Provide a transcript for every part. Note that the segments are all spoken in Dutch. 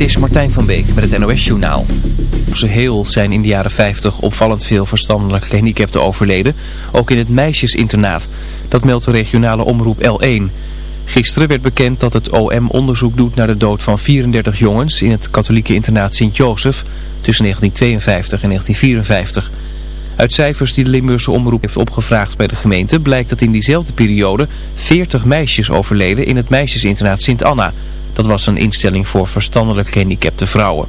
Dit is Martijn van Beek met het NOS Journaal. Ze heel zijn in de jaren 50 opvallend veel verstandelijk gehandicapten overleden, ook in het meisjesinternaat. Dat meldt de regionale omroep L1. Gisteren werd bekend dat het OM onderzoek doet naar de dood van 34 jongens in het katholieke internaat Sint-Jozef tussen 1952 en 1954. Uit cijfers die de Limburgse omroep heeft opgevraagd bij de gemeente blijkt dat in diezelfde periode 40 meisjes overleden in het meisjesinternaat Sint-Anna... Dat was een instelling voor verstandelijk gehandicapte vrouwen.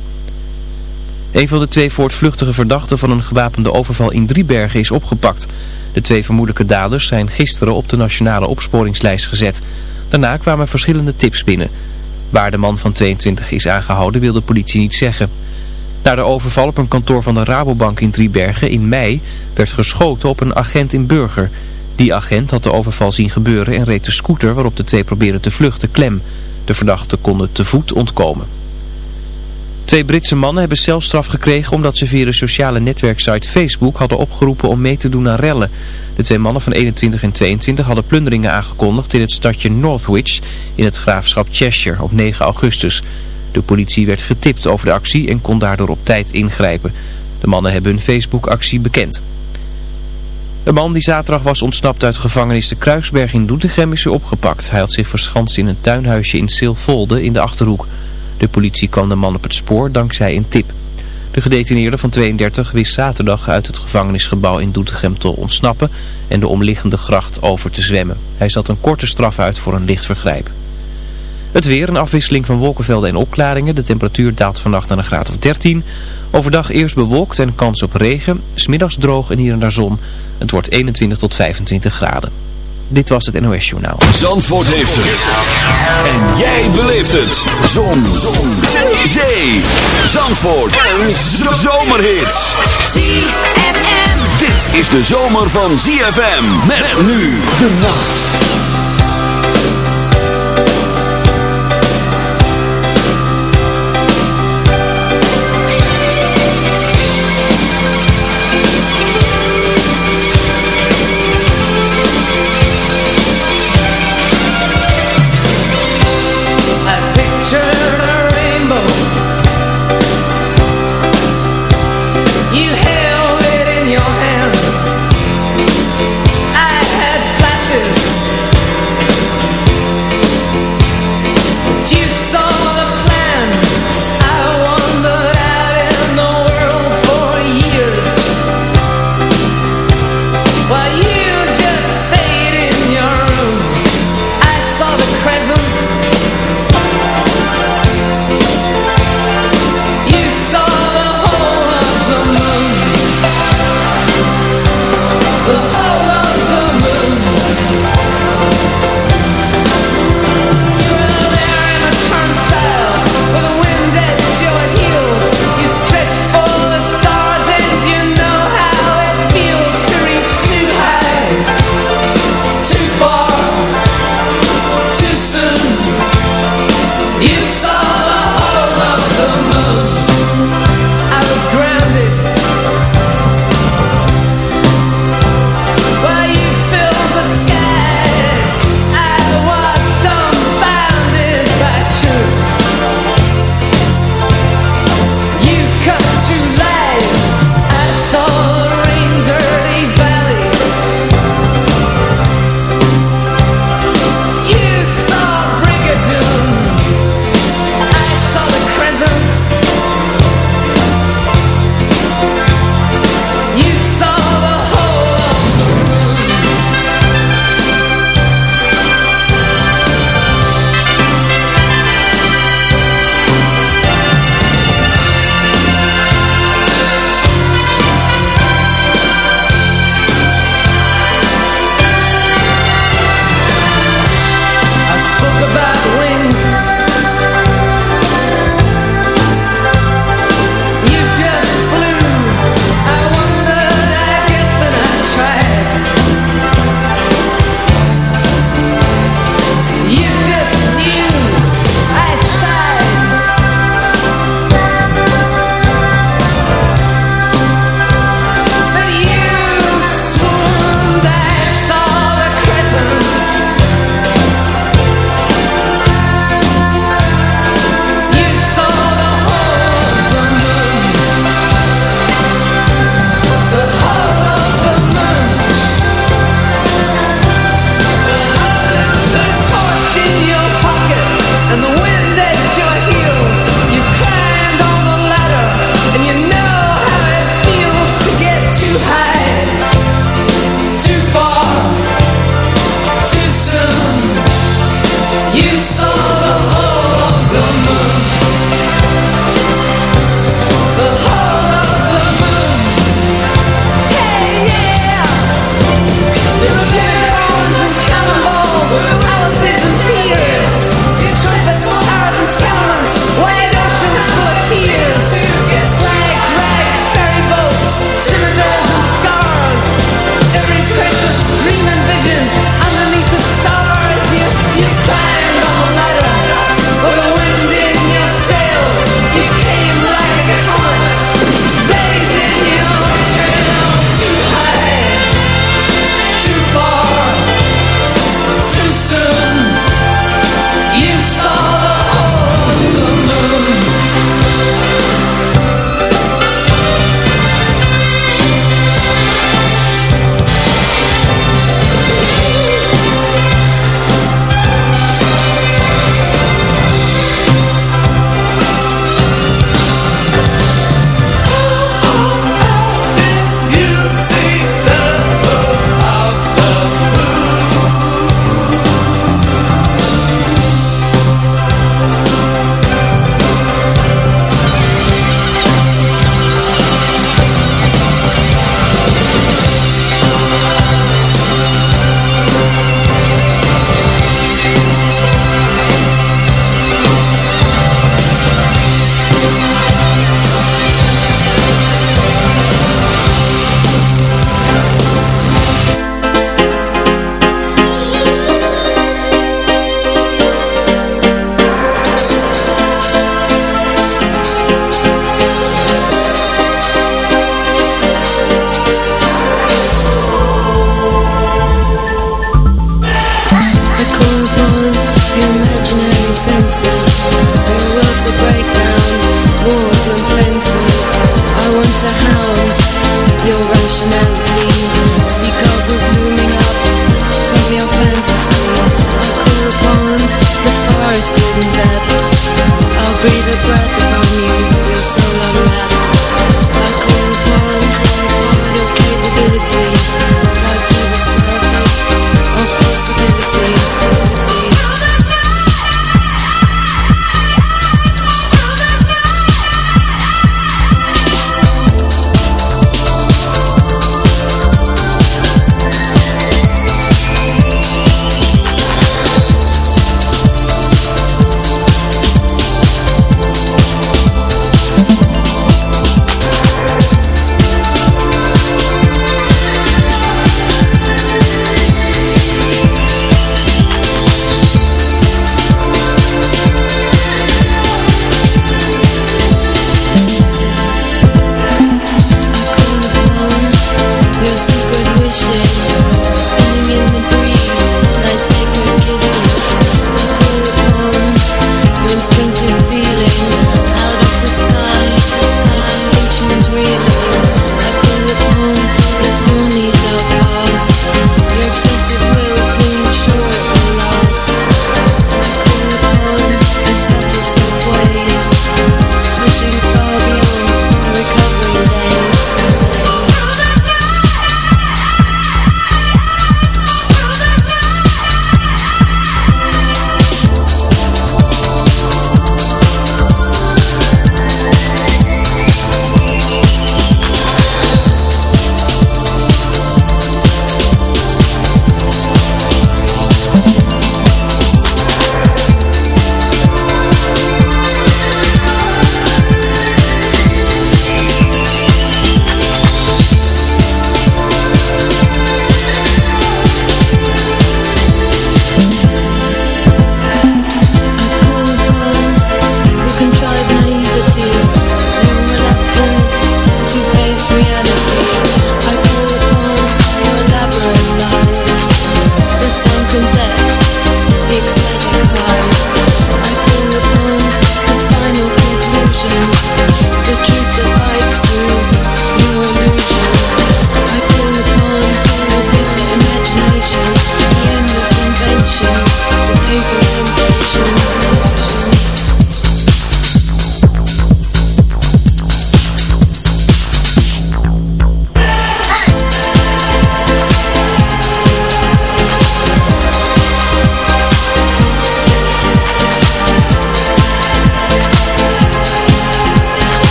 Een van de twee voortvluchtige verdachten van een gewapende overval in Driebergen is opgepakt. De twee vermoedelijke daders zijn gisteren op de nationale opsporingslijst gezet. Daarna kwamen verschillende tips binnen. Waar de man van 22 is aangehouden wil de politie niet zeggen. Na de overval op een kantoor van de Rabobank in Driebergen in mei werd geschoten op een agent in Burger. Die agent had de overval zien gebeuren en reed de scooter waarop de twee probeerden te vluchten klem. De verdachten konden te voet ontkomen. Twee Britse mannen hebben celstraf gekregen omdat ze via de sociale netwerksite Facebook hadden opgeroepen om mee te doen aan rellen. De twee mannen van 21 en 22 hadden plunderingen aangekondigd in het stadje Northwich in het graafschap Cheshire op 9 augustus. De politie werd getipt over de actie en kon daardoor op tijd ingrijpen. De mannen hebben hun Facebook-actie bekend. De man die zaterdag was ontsnapt uit gevangenis de Kruisberg in Doetinchem is weer opgepakt. Hij had zich verschanst in een tuinhuisje in Silvolde in de Achterhoek. De politie kwam de man op het spoor dankzij een tip. De gedetineerde van 32 wist zaterdag uit het gevangenisgebouw in Doetinchem te ontsnappen en de omliggende gracht over te zwemmen. Hij zat een korte straf uit voor een licht vergrijp. Het weer, een afwisseling van wolkenvelden en opklaringen. De temperatuur daalt vannacht naar een graad of 13. Overdag eerst bewolkt en kans op regen. Smiddags droog en hier en daar zon. Het wordt 21 tot 25 graden. Dit was het NOS Journaal. Zandvoort heeft het. En jij beleeft het. Zon. zon. Zee. Zandvoort. En zomerhits. ZFM. Dit is de zomer van ZFM. Met nu de nacht.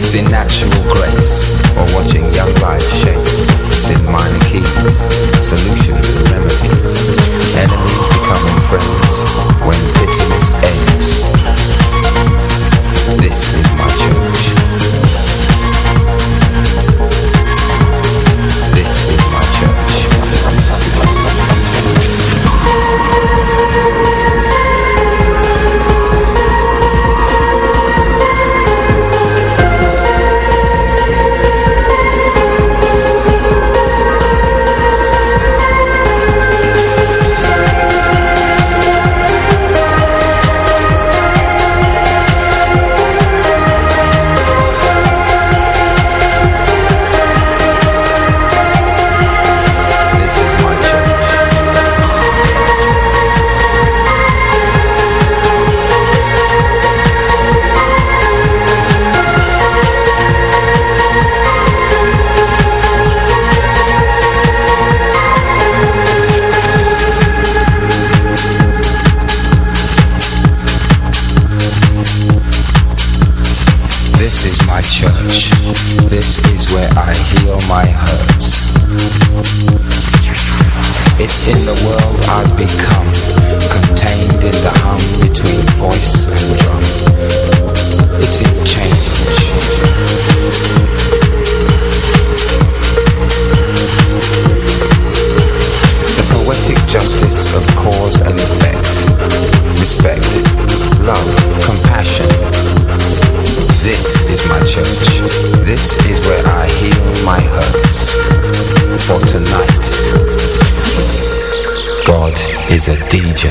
in natural grace or watching young life shape. is a DJ.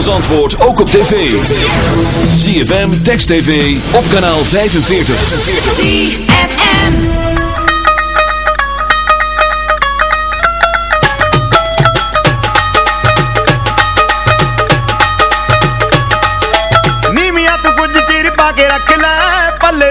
van antwoord ook op tv. ZFM, Text TV, op kanaal 45. ZFM Neem ਮੀਆਂ tu ਕੁਝ ਚਿਰ ਪਾ ਕੇ ਰੱਖ ਲੈ ਪੱਲੇ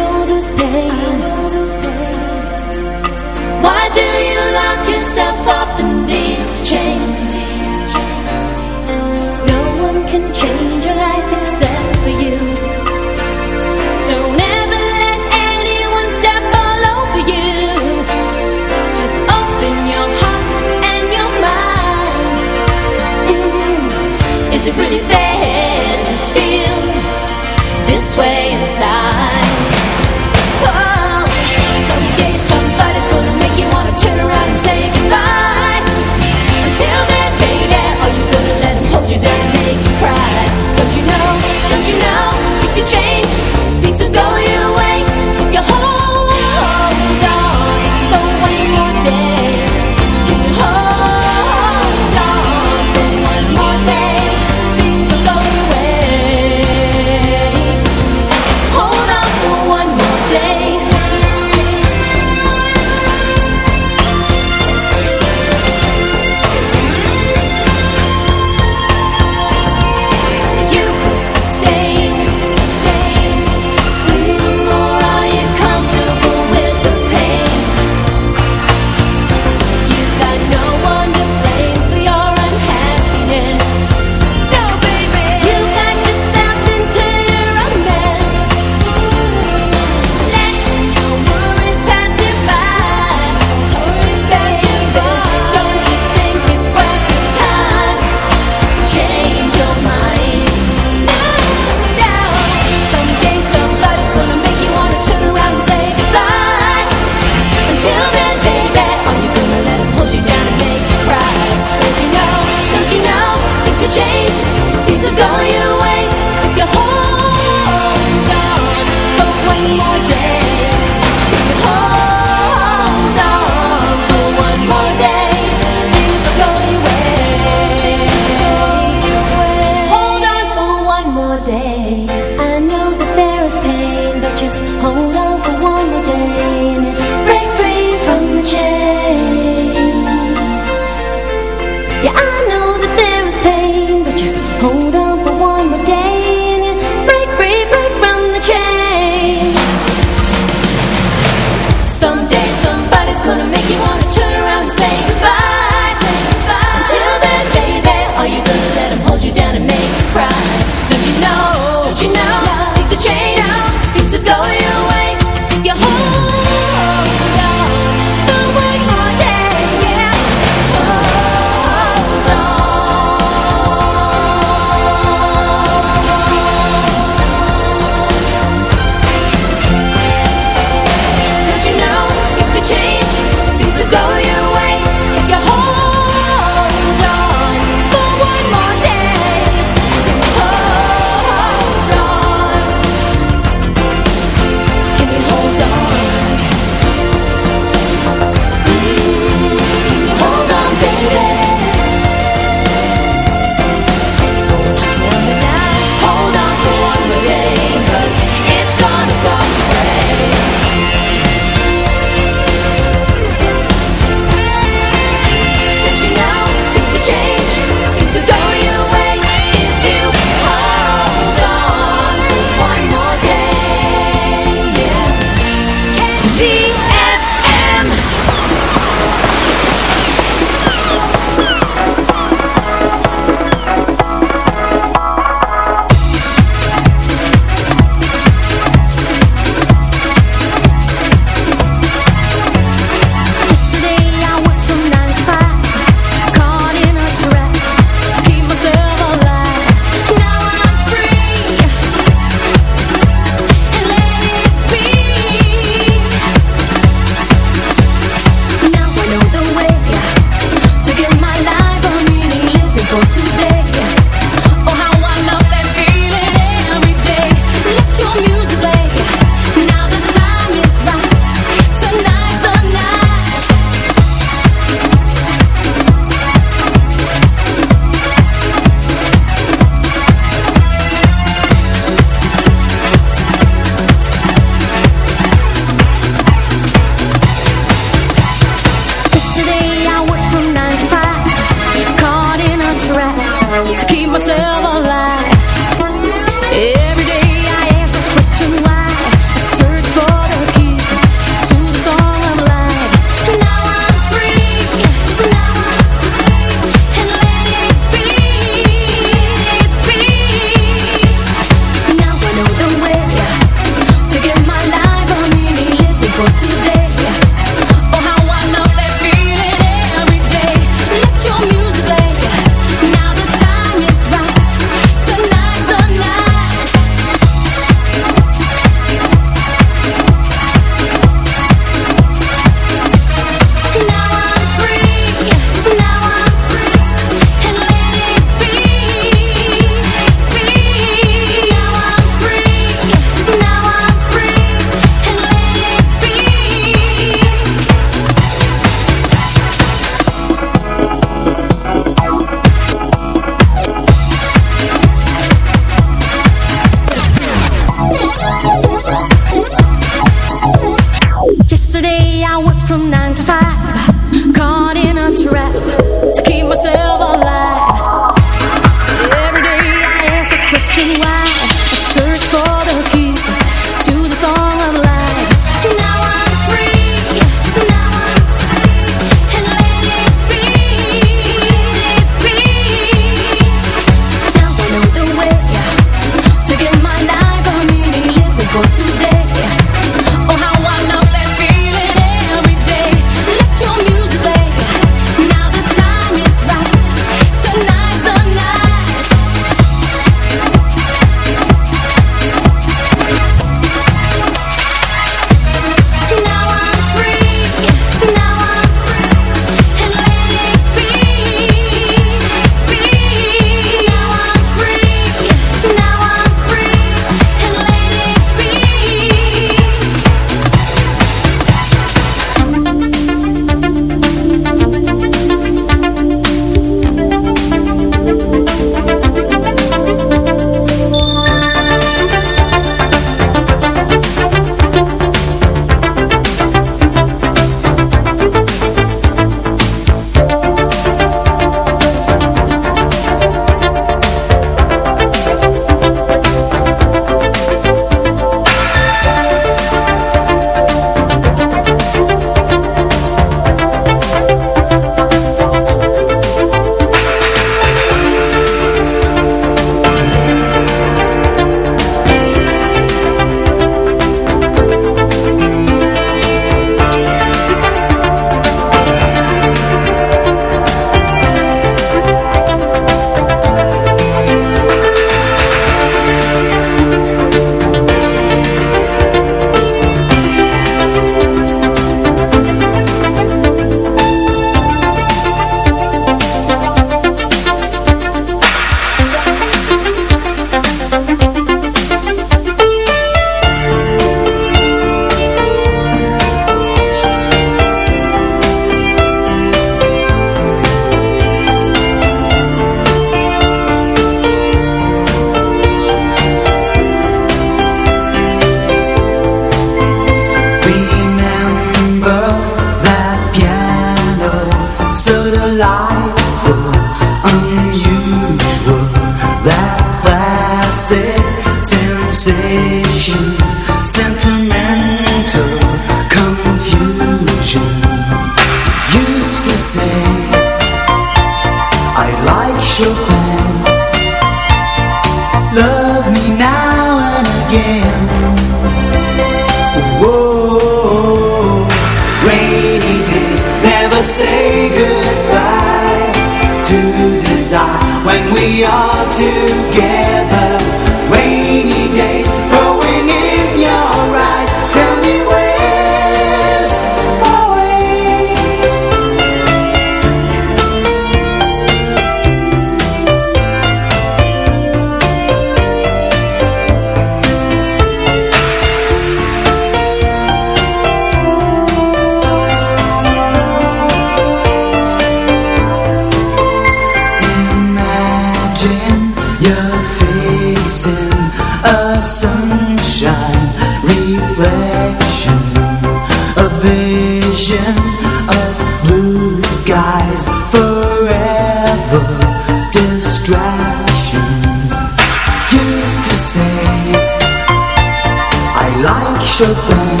sugar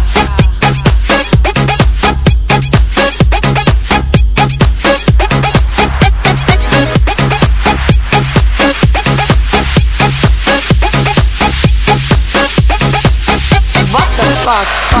What